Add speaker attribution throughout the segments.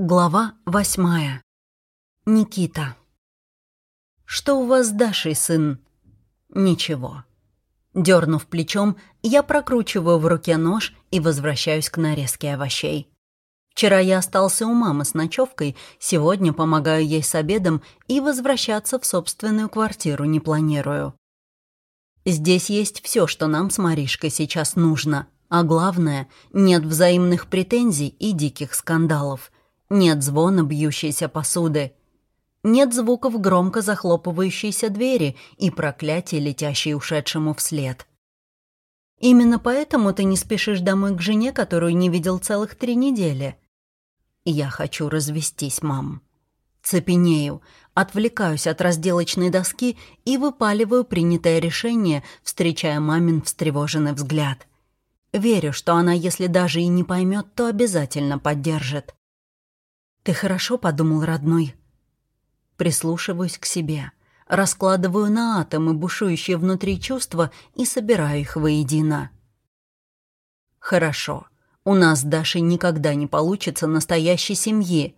Speaker 1: Глава восьмая. Никита. «Что у вас с Дашей, сын?» «Ничего». Дернув плечом, я прокручиваю в руке нож и возвращаюсь к нарезке овощей. Вчера я остался у мамы с ночевкой, сегодня помогаю ей с обедом и возвращаться в собственную квартиру не планирую. Здесь есть все, что нам с Маришкой сейчас нужно, а главное, нет взаимных претензий и диких скандалов. Нет звона бьющейся посуды. Нет звуков громко захлопывающейся двери и проклятий, летящей ушедшему вслед. Именно поэтому ты не спешишь домой к жене, которую не видел целых три недели. Я хочу развестись, мам. Цепенею, отвлекаюсь от разделочной доски и выпаливаю принятое решение, встречая мамин встревоженный взгляд. Верю, что она, если даже и не поймет, то обязательно поддержит. «Ты хорошо подумал, родной?» Прислушиваюсь к себе, раскладываю на атомы бушующие внутри чувства и собираю их воедино. «Хорошо. У нас с Дашей никогда не получится настоящей семьи.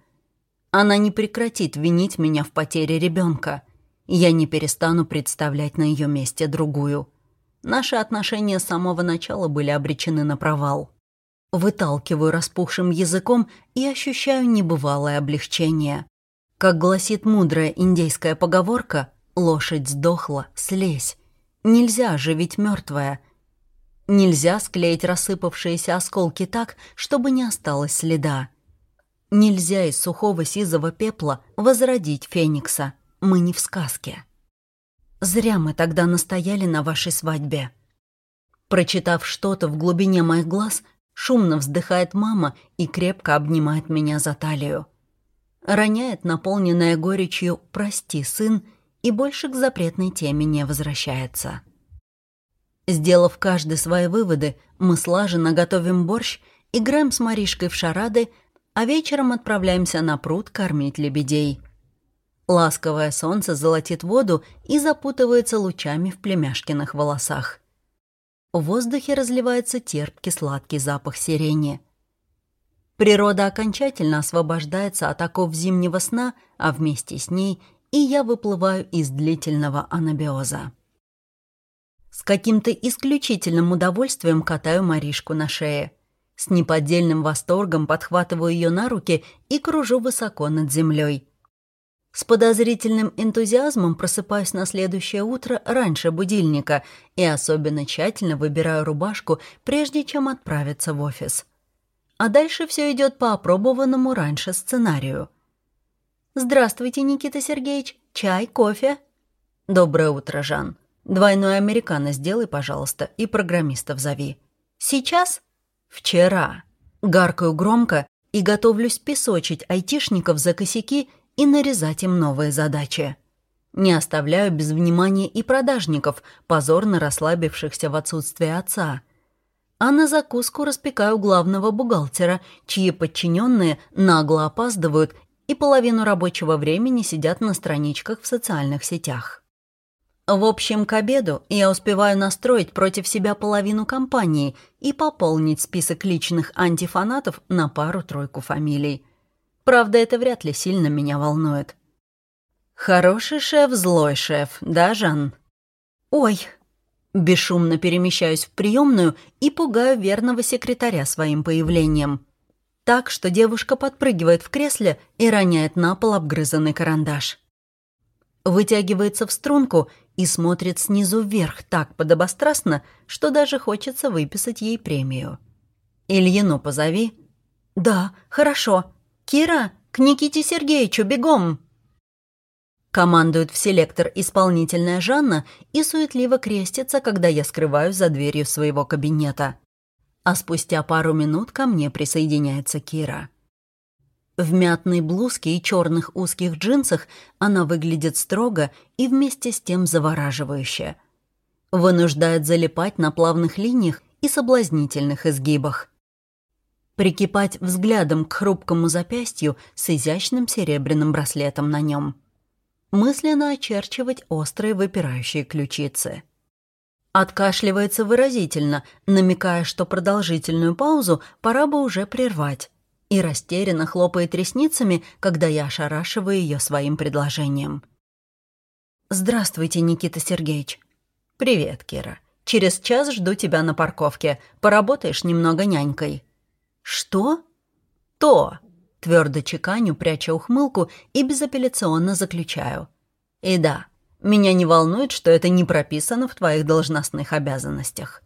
Speaker 1: Она не прекратит винить меня в потере ребенка. Я не перестану представлять на ее месте другую. Наши отношения с самого начала были обречены на провал. Выталкиваю распухшим языком и ощущаю небывалое облегчение. Как гласит мудрая индейская поговорка, лошадь сдохла, слезь. Нельзя оживить мертвое. Нельзя склеить рассыпавшиеся осколки так, чтобы не осталось следа. Нельзя из сухого сизого пепла возродить феникса. Мы не в сказке. Зря мы тогда настояли на вашей свадьбе. Прочитав что-то в глубине моих глаз, Шумно вздыхает мама и крепко обнимает меня за талию. Роняет наполненная горечью «Прости, сын» и больше к запретной теме не возвращается. Сделав каждый свои выводы, мы слаженно готовим борщ, играем с Маришкой в шарады, а вечером отправляемся на пруд кормить лебедей. Ласковое солнце золотит воду и запутывается лучами в племяшкиных волосах. В воздухе разливается терпкий сладкий запах сирени. Природа окончательно освобождается от оков зимнего сна, а вместе с ней и я выплываю из длительного анабиоза. С каким-то исключительным удовольствием катаю Маришку на шее. С неподдельным восторгом подхватываю ее на руки и кружу высоко над землей. С подозрительным энтузиазмом просыпаюсь на следующее утро раньше будильника и особенно тщательно выбираю рубашку, прежде чем отправиться в офис. А дальше все идет по опробованному раньше сценарию. «Здравствуйте, Никита Сергеевич. Чай, кофе?» «Доброе утро, Жан. Двойной американо сделай, пожалуйста, и программистов зови». «Сейчас?» «Вчера». Гаркаю громко и готовлюсь песочить айтишников за косяки и нарезать им новые задачи. Не оставляю без внимания и продажников, позорно расслабившихся в отсутствие отца. А на закуску распекаю главного бухгалтера, чьи подчиненные нагло опаздывают и половину рабочего времени сидят на страничках в социальных сетях. В общем, к обеду я успеваю настроить против себя половину компании и пополнить список личных антифанатов на пару-тройку фамилий. Правда, это вряд ли сильно меня волнует. Хороший шеф, злой шеф, да, Жан? Ой. Бесшумно перемещаюсь в приемную и пугаю верного секретаря своим появлением. Так, что девушка подпрыгивает в кресле и роняет на пол обгрызанный карандаш. Вытягивается в струнку и смотрит снизу вверх так подобострастно, что даже хочется выписать ей премию. «Ильину позови». «Да, хорошо», «Кира, к Никите Сергеевичу, бегом!» Командует в селектор исполнительная Жанна и суетливо крестится, когда я скрываюсь за дверью своего кабинета. А спустя пару минут ко мне присоединяется Кира. В мятной блузке и черных узких джинсах она выглядит строго и вместе с тем завораживающе. Вынуждает залипать на плавных линиях и соблазнительных изгибах прикипать взглядом к хрупкому запястью с изящным серебряным браслетом на нем. Мысленно очерчивать острые выпирающие ключицы. Откашливается выразительно, намекая, что продолжительную паузу пора бы уже прервать. и растерянно хлопает ресницами, когда я ошарашиваю ее своим предложением. «Здравствуйте, Никита Сергеевич». «Привет, Кира. Через час жду тебя на парковке. Поработаешь немного нянькой». «Что?» «То!» — твердо чеканю, пряча ухмылку и безапелляционно заключаю. «И да, меня не волнует, что это не прописано в твоих должностных обязанностях».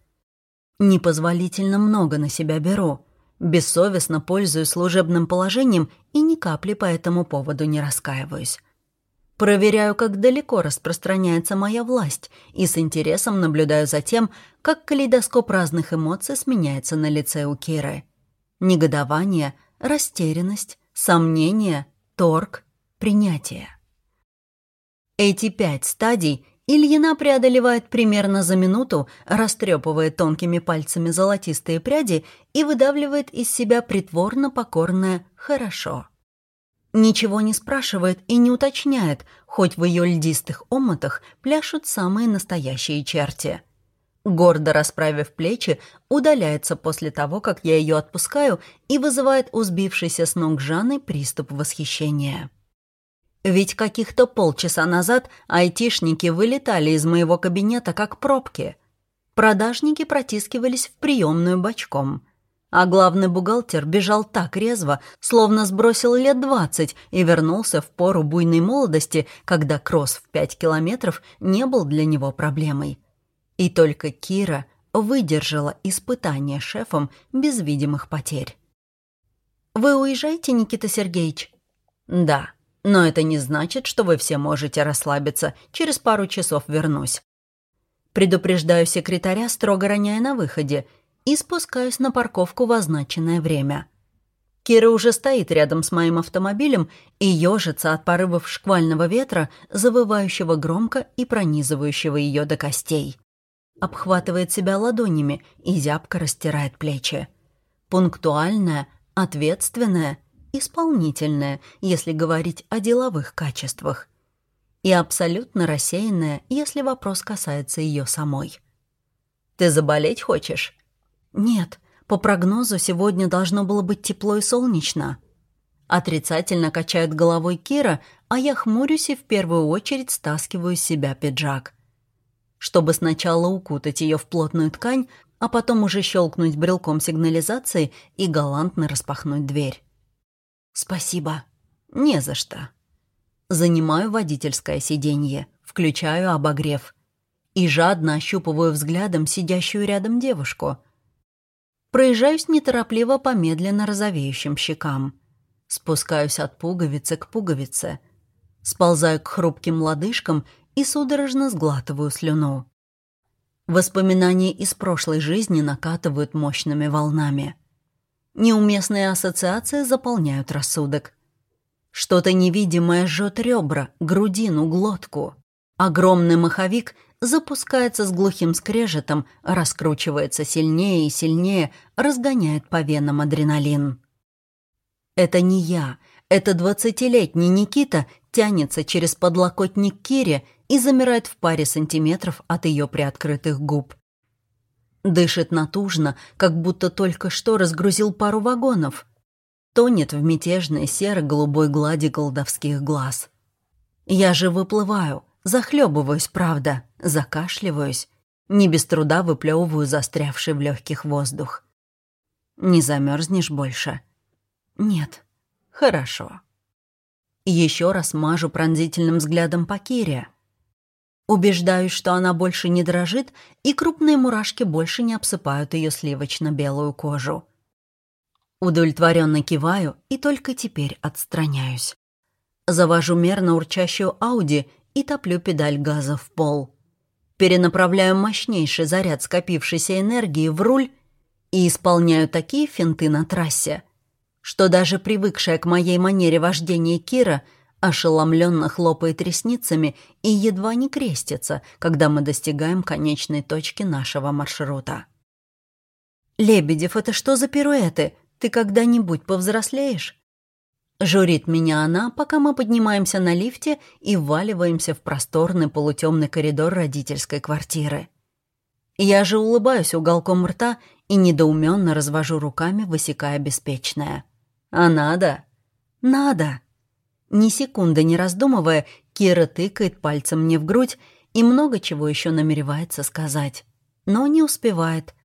Speaker 1: «Непозволительно много на себя беру. Бессовестно пользуюсь служебным положением и ни капли по этому поводу не раскаиваюсь. Проверяю, как далеко распространяется моя власть, и с интересом наблюдаю за тем, как калейдоскоп разных эмоций сменяется на лице у Киры. Негодование, растерянность, сомнение, торг, принятие. Эти пять стадий Ильина преодолевает примерно за минуту, растрепывает тонкими пальцами золотистые пряди и выдавливает из себя притворно покорное «хорошо». Ничего не спрашивает и не уточняет, хоть в ее льдистых омутах пляшут самые настоящие черти. Гордо расправив плечи, удаляется после того, как я ее отпускаю, и вызывает у сбившейся с ног Жанны приступ восхищения. Ведь каких-то полчаса назад айтишники вылетали из моего кабинета как пробки. Продажники протискивались в приемную бочком – а главный бухгалтер бежал так резво, словно сбросил лет двадцать и вернулся в пору буйной молодости, когда кросс в пять километров не был для него проблемой. И только Кира выдержала испытание шефом без видимых потерь. «Вы уезжаете, Никита Сергеевич?» «Да, но это не значит, что вы все можете расслабиться. Через пару часов вернусь». Предупреждаю секретаря, строго роняя на выходе – и спускаюсь на парковку в означенное время. Кира уже стоит рядом с моим автомобилем и ежится от порывов шквального ветра, завывающего громко и пронизывающего ее до костей. Обхватывает себя ладонями и зябко растирает плечи. Пунктуальная, ответственная, исполнительная, если говорить о деловых качествах. И абсолютно рассеянная, если вопрос касается ее самой. «Ты заболеть хочешь?» «Нет, по прогнозу сегодня должно было быть тепло и солнечно». Отрицательно качает головой Кира, а я хмурюсь и в первую очередь стаскиваю с себя пиджак. Чтобы сначала укутать ее в плотную ткань, а потом уже щелкнуть брелком сигнализации и галантно распахнуть дверь. «Спасибо. Не за что». Занимаю водительское сиденье, включаю обогрев и жадно ощупываю взглядом сидящую рядом девушку — проезжаюсь неторопливо по медленно розовеющим щекам. Спускаюсь от пуговицы к пуговице. Сползаю к хрупким лодыжкам и судорожно сглатываю слюну. Воспоминания из прошлой жизни накатывают мощными волнами. Неуместные ассоциации заполняют рассудок. Что-то невидимое жжет ребра, грудину, глотку. Огромный маховик запускается с глухим скрежетом, раскручивается сильнее и сильнее, разгоняет по венам адреналин. Это не я, это двадцатилетний Никита тянется через подлокотник Кире и замирает в паре сантиметров от ее приоткрытых губ. Дышит натужно, как будто только что разгрузил пару вагонов. Тонет в мятежной серо-голубой глади колдовских глаз. Я же выплываю — Захлебываюсь, правда, закашливаюсь, не без труда выплевываю застрявший в легких воздух. Не замерзнешь больше? Нет. Хорошо. Еще раз мажу пронзительным взглядом по Кире. Убеждаюсь, что она больше не дрожит, и крупные мурашки больше не обсыпают ее сливочно-белую кожу. Удовлетворенно киваю и только теперь отстраняюсь. Завожу мерно урчащую Ауди и топлю педаль газа в пол. Перенаправляю мощнейший заряд скопившейся энергии в руль и исполняю такие финты на трассе, что даже привыкшая к моей манере вождения Кира ошеломленно хлопает ресницами и едва не крестится, когда мы достигаем конечной точки нашего маршрута. «Лебедев, это что за пируэты? Ты когда-нибудь повзрослеешь?» Журит меня она, пока мы поднимаемся на лифте и вваливаемся в просторный полутемный коридор родительской квартиры. Я же улыбаюсь уголком рта и недоуменно развожу руками, высекая беспечное. А надо? Надо. Ни секунды не раздумывая, Кира тыкает пальцем мне в грудь и много чего еще намеревается сказать. Но не успевает.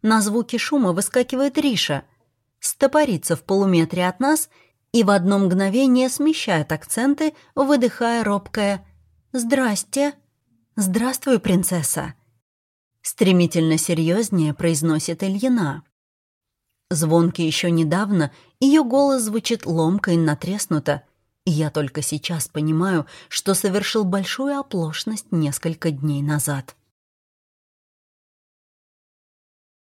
Speaker 1: На звуки шума выскакивает Риша, стопорится в полуметре от нас и в одно мгновение смещает акценты, выдыхая робкое «Здрасте». «Здравствуй, принцесса». Стремительно серьезнее произносит Ильина. Звонки еще недавно, ее голос звучит ломко и натреснуто, и я только сейчас понимаю, что совершил большую оплошность несколько дней назад.